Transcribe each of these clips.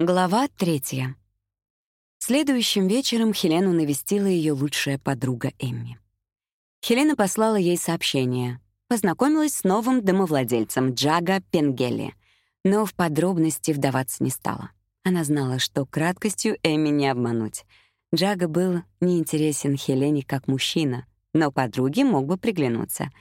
Глава третья. Следующим вечером Хелену навестила ее лучшая подруга Эмми. Хелена послала ей сообщение. Познакомилась с новым домовладельцем Джага Пенгелли, но в подробности вдаваться не стала. Она знала, что краткостью Эмми не обмануть. Джага был неинтересен Хелене как мужчина, но подруге мог бы приглянуться.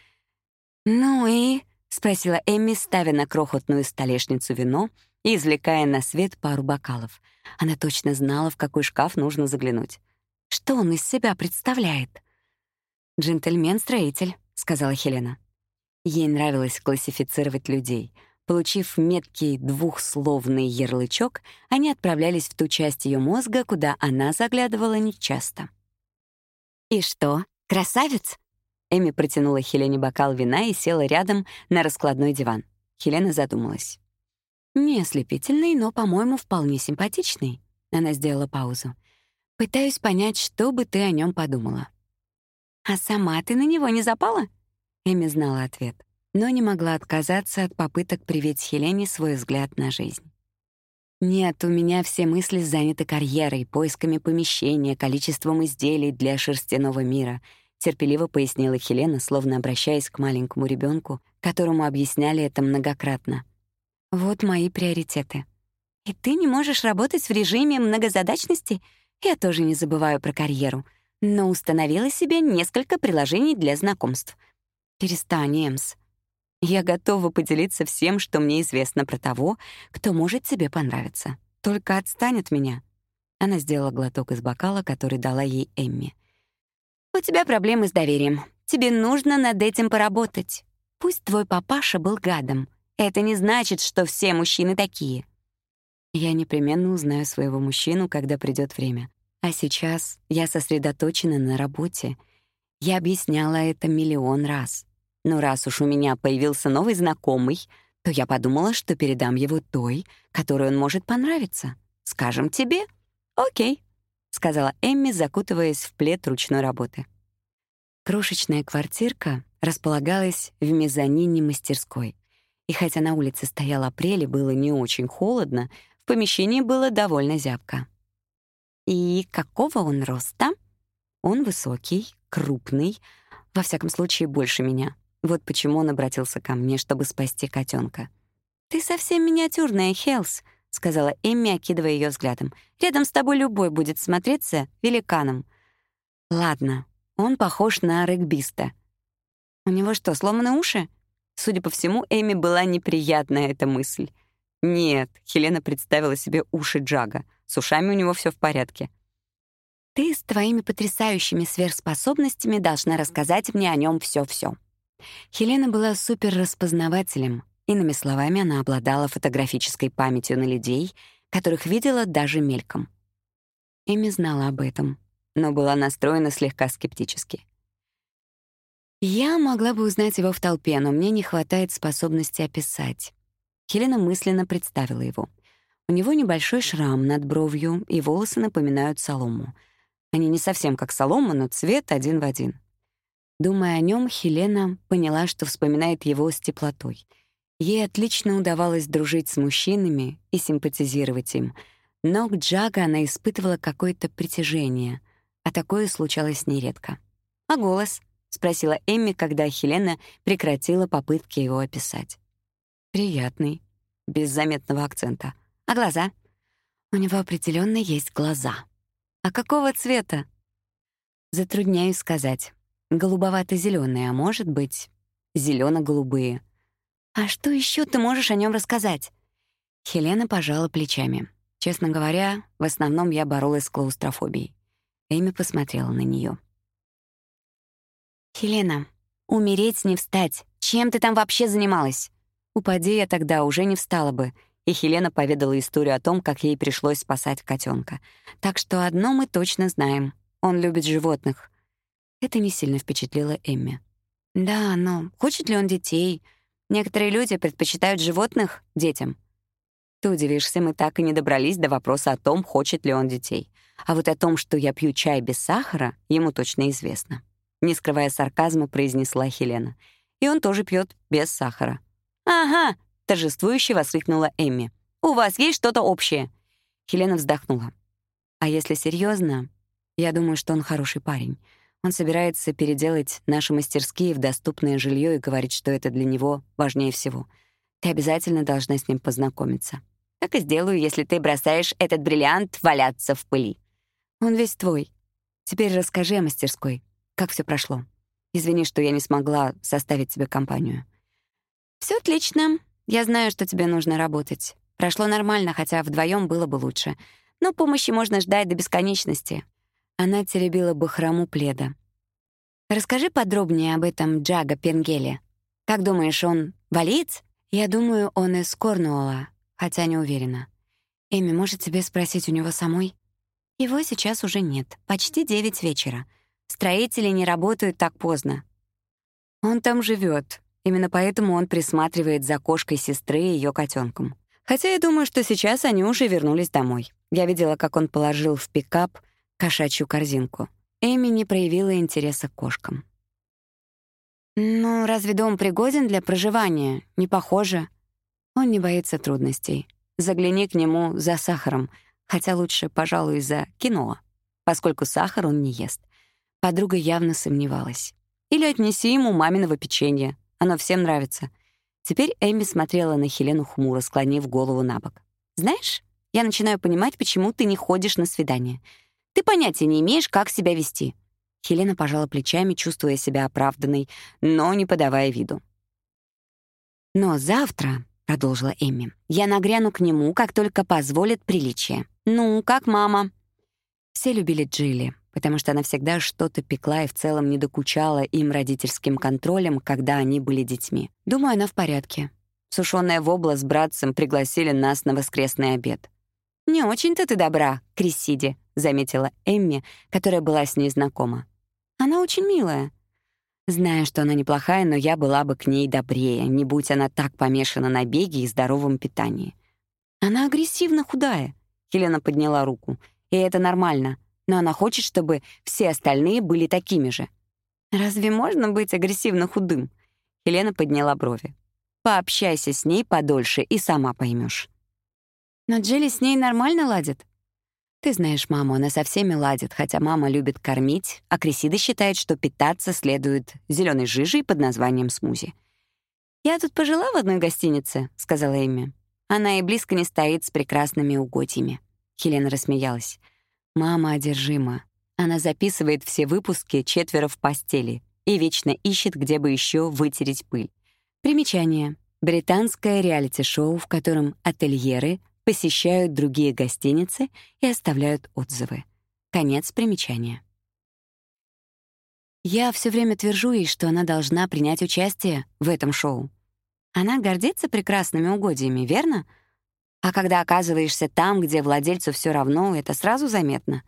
«Ну и?» — спросила Эмми, ставя на крохотную столешницу вино — и извлекая на свет пару бокалов. Она точно знала, в какой шкаф нужно заглянуть. Что он из себя представляет? «Джентльмен-строитель», — сказала Хелена. Ей нравилось классифицировать людей. Получив меткий двухсловный ярлычок, они отправлялись в ту часть ее мозга, куда она заглядывала нечасто. «И что, красавец?» Эми протянула Хелене бокал вина и села рядом на раскладной диван. Хелена задумалась. Не ослепительный, но, по-моему, вполне симпатичный. Она сделала паузу. Пытаюсь понять, что бы ты о нем подумала. А сама ты на него не запала? Эми знала ответ, но не могла отказаться от попыток привить Хелене свой взгляд на жизнь. Нет, у меня все мысли заняты карьерой, поисками помещения, количеством изделий для шерстяного мира, терпеливо пояснила Хелена, словно обращаясь к маленькому ребенку, которому объясняли это многократно. Вот мои приоритеты. И ты не можешь работать в режиме многозадачности? Я тоже не забываю про карьеру, но установила себе несколько приложений для знакомств. Перестань, Эмс. Я готова поделиться всем, что мне известно про того, кто может тебе понравиться. Только отстань от меня. Она сделала глоток из бокала, который дала ей Эмми. У тебя проблемы с доверием. Тебе нужно над этим поработать. Пусть твой папаша был гадом, это не значит, что все мужчины такие. Я непременно узнаю своего мужчину, когда придёт время. А сейчас я сосредоточена на работе. Я объясняла это миллион раз. Но раз уж у меня появился новый знакомый, то я подумала, что передам его той, которой он может понравиться. Скажем, тебе? Окей, сказала Эмми, закутываясь в плед ручной работы. Крошечная квартирка располагалась в мезонине мастерской. И хотя на улице стоял апрель и было не очень холодно, в помещении было довольно зябко. И какого он роста? Он высокий, крупный, во всяком случае больше меня. Вот почему он обратился ко мне, чтобы спасти котенка. «Ты совсем миниатюрная, Хелс», — сказала Эмми, окидывая ее взглядом. «Рядом с тобой любой будет смотреться великаном». «Ладно, он похож на регбиста». «У него что, сломаны уши?» Судя по всему, Эми была неприятная эта мысль. Нет, Хелена представила себе уши Джага. С ушами у него все в порядке. Ты с твоими потрясающими сверхспособностями должна рассказать мне о нем все-все. Хелена была суперраспознавателем. Иными словами, она обладала фотографической памятью на людей, которых видела даже мельком. Эми знала об этом, но была настроена слегка скептически. Я могла бы узнать его в толпе, но мне не хватает способности описать. Хелена мысленно представила его. У него небольшой шрам над бровью, и волосы напоминают солому. Они не совсем как солома, но цвет один в один. Думая о нем, Хелена поняла, что вспоминает его с теплотой. Ей отлично удавалось дружить с мужчинами и симпатизировать им, но к Джага она испытывала какое-то притяжение, а такое случалось нередко. А голос — спросила Эмми, когда Хелена прекратила попытки его описать. Приятный, без заметного акцента. А глаза? У него определенно есть глаза. А какого цвета? Затрудняюсь сказать. голубовато зеленые а может быть, зелено голубые А что еще ты можешь о нем рассказать? Хелена пожала плечами. Честно говоря, в основном я боролась с клаустрофобией. Эми посмотрела на нее. «Хелена, умереть не встать. Чем ты там вообще занималась?» Упади я тогда, уже не встала бы. И Хелена поведала историю о том, как ей пришлось спасать котенка. Так что одно мы точно знаем. Он любит животных. Это не сильно впечатлило Эмми. «Да, но хочет ли он детей? Некоторые люди предпочитают животных детям». Ты удивишься, мы так и не добрались до вопроса о том, хочет ли он детей. А вот о том, что я пью чай без сахара, ему точно известно не скрывая сарказма, произнесла Хелена. И он тоже пьет без сахара. «Ага!» — торжествующе воскликнула Эмми. «У вас есть что-то общее?» Хелена вздохнула. А если серьезно, я думаю, что он хороший парень. Он собирается переделать наши мастерские в доступное жилье и говорит, что это для него важнее всего. Ты обязательно должна с ним познакомиться. Так и сделаю, если ты бросаешь этот бриллиант валяться в пыли. Он весь твой. Теперь расскажи о мастерской. Как все прошло? Извини, что я не смогла составить тебе компанию. Все отлично. Я знаю, что тебе нужно работать. Прошло нормально, хотя вдвоем было бы лучше. Но помощи можно ждать до бесконечности. Она теребила бахрому пледа. Расскажи подробнее об этом Джага Пенгеле. Как думаешь, он валиец? Я думаю, он из Корнуолла, хотя не уверена. Эми, может тебе спросить у него самой? Его сейчас уже нет. Почти девять вечера. Строители не работают так поздно. Он там живет. Именно поэтому он присматривает за кошкой сестры и ее котенком. Хотя я думаю, что сейчас они уже вернулись домой. Я видела, как он положил в пикап кошачью корзинку. Эми не проявила интереса к кошкам. «Ну, разве дом пригоден для проживания? Не похоже». Он не боится трудностей. Загляни к нему за сахаром, хотя лучше, пожалуй, за кино, поскольку сахар он не ест. Подруга явно сомневалась. Или отнеси ему маминого печенья. Оно всем нравится. Теперь Эми смотрела на Хелену хмуро, склонив голову на бок. «Знаешь, я начинаю понимать, почему ты не ходишь на свидание. Ты понятия не имеешь, как себя вести». Хелена пожала плечами, чувствуя себя оправданной, но не подавая виду. «Но завтра», — продолжила Эмми, — «я нагряну к нему, как только позволит приличие. Ну, как мама?» Все любили Джилли, потому что она всегда что-то пекла и в целом не докучала им родительским контролем, когда они были детьми. Думаю, она в порядке. Сушёная вобла с братцем пригласили нас на воскресный обед. «Не очень-то ты добра, Крессиди», — заметила Эмми, которая была с ней знакома. «Она очень милая». Знаю, что она неплохая, но я была бы к ней добрее, не будь она так помешана на беге и здоровом питании. Она агрессивно худая. Хелена подняла руку. И это нормально. Но она хочет, чтобы все остальные были такими же. Разве можно быть агрессивно худым? Хелена подняла брови. Пообщайся с ней подольше и сама поймешь. Но Джилли с ней нормально ладит. Ты знаешь маму, она со всеми ладит, хотя мама любит кормить, а Крисида считает, что питаться следует зеленой жижей под названием смузи. «Я тут пожила в одной гостинице», — сказала Эмми. Она и близко не стоит с прекрасными угодьями. Хелена рассмеялась. «Мама одержима. Она записывает все выпуски четверо в постели и вечно ищет, где бы еще вытереть пыль. Примечание. Британское реалити-шоу, в котором ательеры посещают другие гостиницы и оставляют отзывы. Конец примечания. Я все время твержу ей, что она должна принять участие в этом шоу. Она гордится прекрасными угодьями, верно? А когда оказываешься там, где владельцу все равно, это сразу заметно.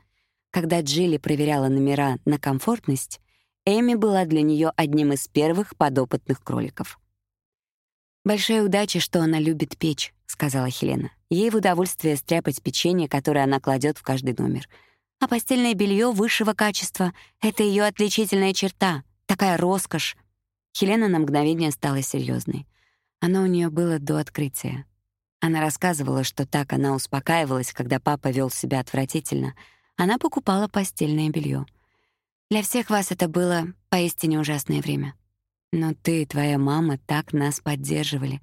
Когда Джилли проверяла номера на комфортность, Эми была для нее одним из первых подопытных кроликов. «Большая удача, что она любит печь», — сказала Хелена. Ей в удовольствие стряпать печенье, которое она кладет в каждый номер. А постельное белье высшего качества — это ее отличительная черта, такая роскошь. Хелена на мгновение стала серьезной. Оно у нее было до открытия. Она рассказывала, что так она успокаивалась, когда папа вел себя отвратительно. Она покупала постельное белье. Для всех вас это было поистине ужасное время. Но ты и твоя мама так нас поддерживали.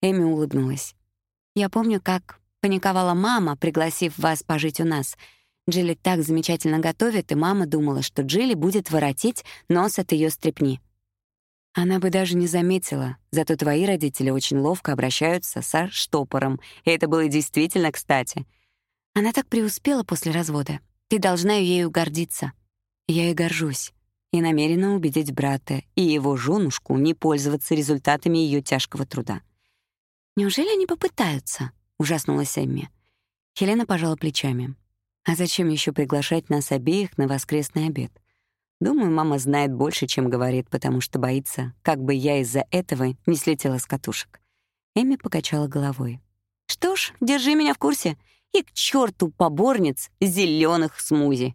Эми улыбнулась. Я помню, как паниковала мама, пригласив вас пожить у нас. Джилли так замечательно готовит, и мама думала, что Джилли будет воротить нос от ее стрепни. Она бы даже не заметила, зато твои родители очень ловко обращаются со штопором, и это было действительно кстати. Она так преуспела после развода. Ты должна ею гордиться. Я и горжусь. И намерена убедить брата и его женушку не пользоваться результатами ее тяжкого труда. «Неужели они попытаются?» — ужаснулась Эмми. Хелена пожала плечами. «А зачем еще приглашать нас обеих на воскресный обед? Думаю, мама знает больше, чем говорит, потому что боится, как бы я из-за этого не слетела с катушек». Эми покачала головой. «Что ж, держи меня в курсе. И к черту поборниц зеленых смузи!»